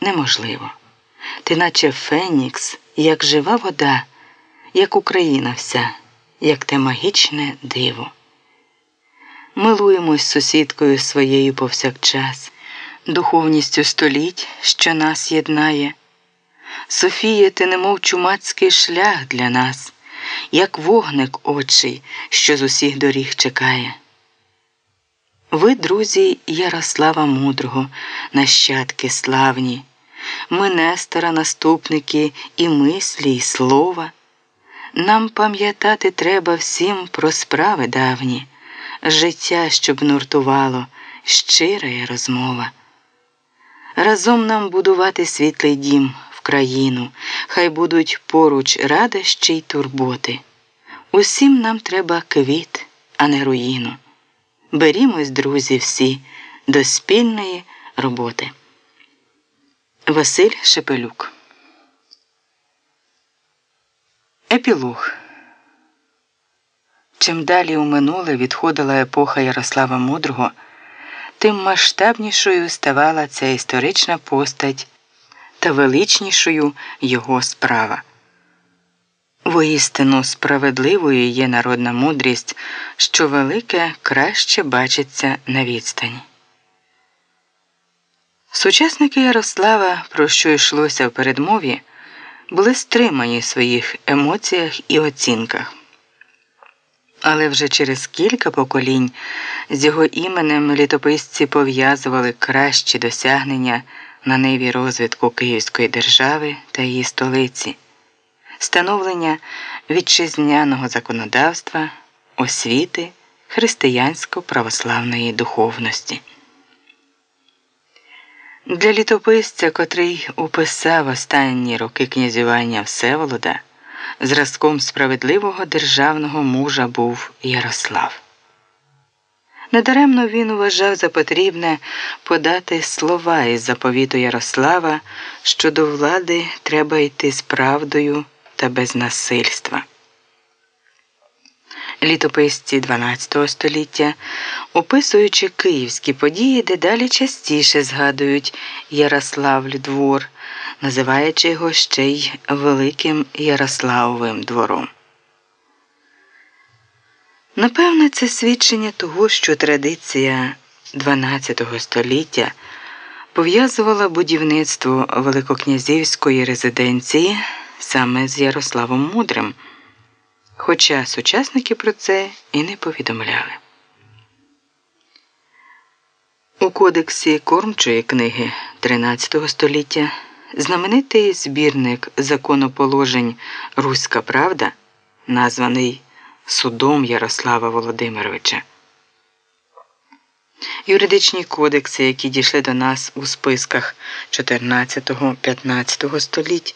неможливо. Ти наче Фенікс, як жива вода, як Україна вся, як те магічне диво. Милуємось сусідкою своєю повсякчас, духовністю століть, що нас єднає. Софія, ти немов чумацький шлях для нас, як вогник очий, що з усіх доріг чекає. Ви, друзі, Ярослава Мудрого, нащадки славні, ми Нестора, наступники і мислі, і слова. Нам пам'ятати треба всім про справи давні, життя, щоб нуртувало, щира є розмова. Разом нам будувати світлий дім в країну, хай будуть поруч радощі й турботи. Усім нам треба квіт, а не руїну. Берімось, друзі, всі до спільної роботи. Василь Шепелюк. Епілог. Чим далі у минуле відходила епоха Ярослава Мудрого, тим масштабнішою ставала ця історична постать та величнішою його справа. Воістину справедливою є народна мудрість, що велике краще бачиться на відстані. Сучасники Ярослава, про що йшлося в передмові, були стримані в своїх емоціях і оцінках. Але вже через кілька поколінь з його іменем літописці пов'язували кращі досягнення на ниві розвитку Київської держави та її столиці, становлення вітчизняного законодавства, освіти християнсько-православної духовності. Для літописця, котрий уписав останні роки князювання Всеволода, зразком справедливого державного мужа був Ярослав. Недаремно він вважав за потрібне подати слова із заповіту Ярослава, що до влади треба йти з правдою та без насильства. Літописці XII століття, описуючи київські події, дедалі частіше згадують Ярославль двор, називаючи його ще й Великим Ярославовим двором. Напевне, це свідчення того, що традиція XII століття пов'язувала будівництво Великокнязівської резиденції саме з Ярославом Мудрим хоча сучасники про це і не повідомляли. У кодексі кормчої книги 13 століття знаменитий збірник законоположень Руська Правда, названий судом Ярослава Володимировича. Юридичні кодекси, які дійшли до нас у списках 14-15 століть,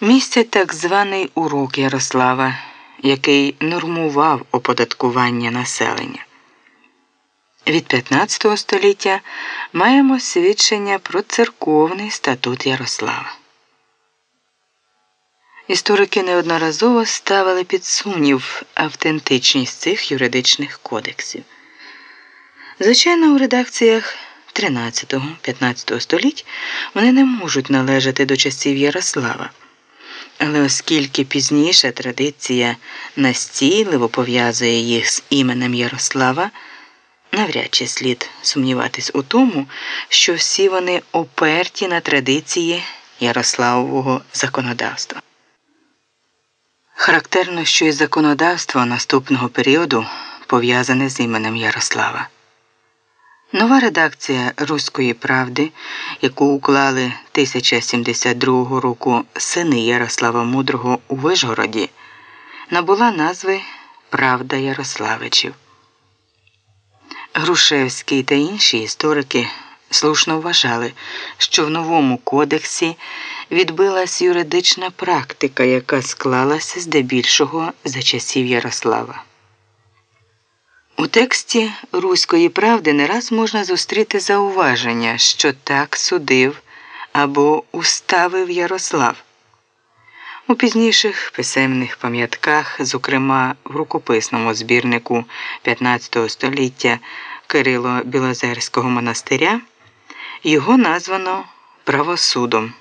містять так званий урок Ярослава який нормував оподаткування населення. Від 15 століття маємо свідчення про церковний статут Ярослава. Історики неодноразово ставили під сумнів автентичність цих юридичних кодексів. Звичайно, у редакціях 13-15 століть вони не можуть належати до часів Ярослава. Але оскільки пізніше традиція настійливо пов'язує їх з іменем Ярослава, навряд чи слід сумніватись у тому, що всі вони оперті на традиції Ярославового законодавства. Характерно, що і законодавство наступного періоду пов'язане з іменем Ярослава. Нова редакція Руської правди, яку уклали 1072 року сини Ярослава Мудрого у Вишгороді, набула назви Правда Ярославичів. Грушевський та інші історики слушно вважали, що в новому кодексі відбилась юридична практика, яка склалася здебільшого за часів Ярослава. У тексті Руської правди не раз можна зустріти зауваження, що так судив або уставив Ярослав. У пізніших писемних пам'ятках, зокрема в рукописному збірнику 15 століття Кирило Білозерського монастиря, його названо правосудом.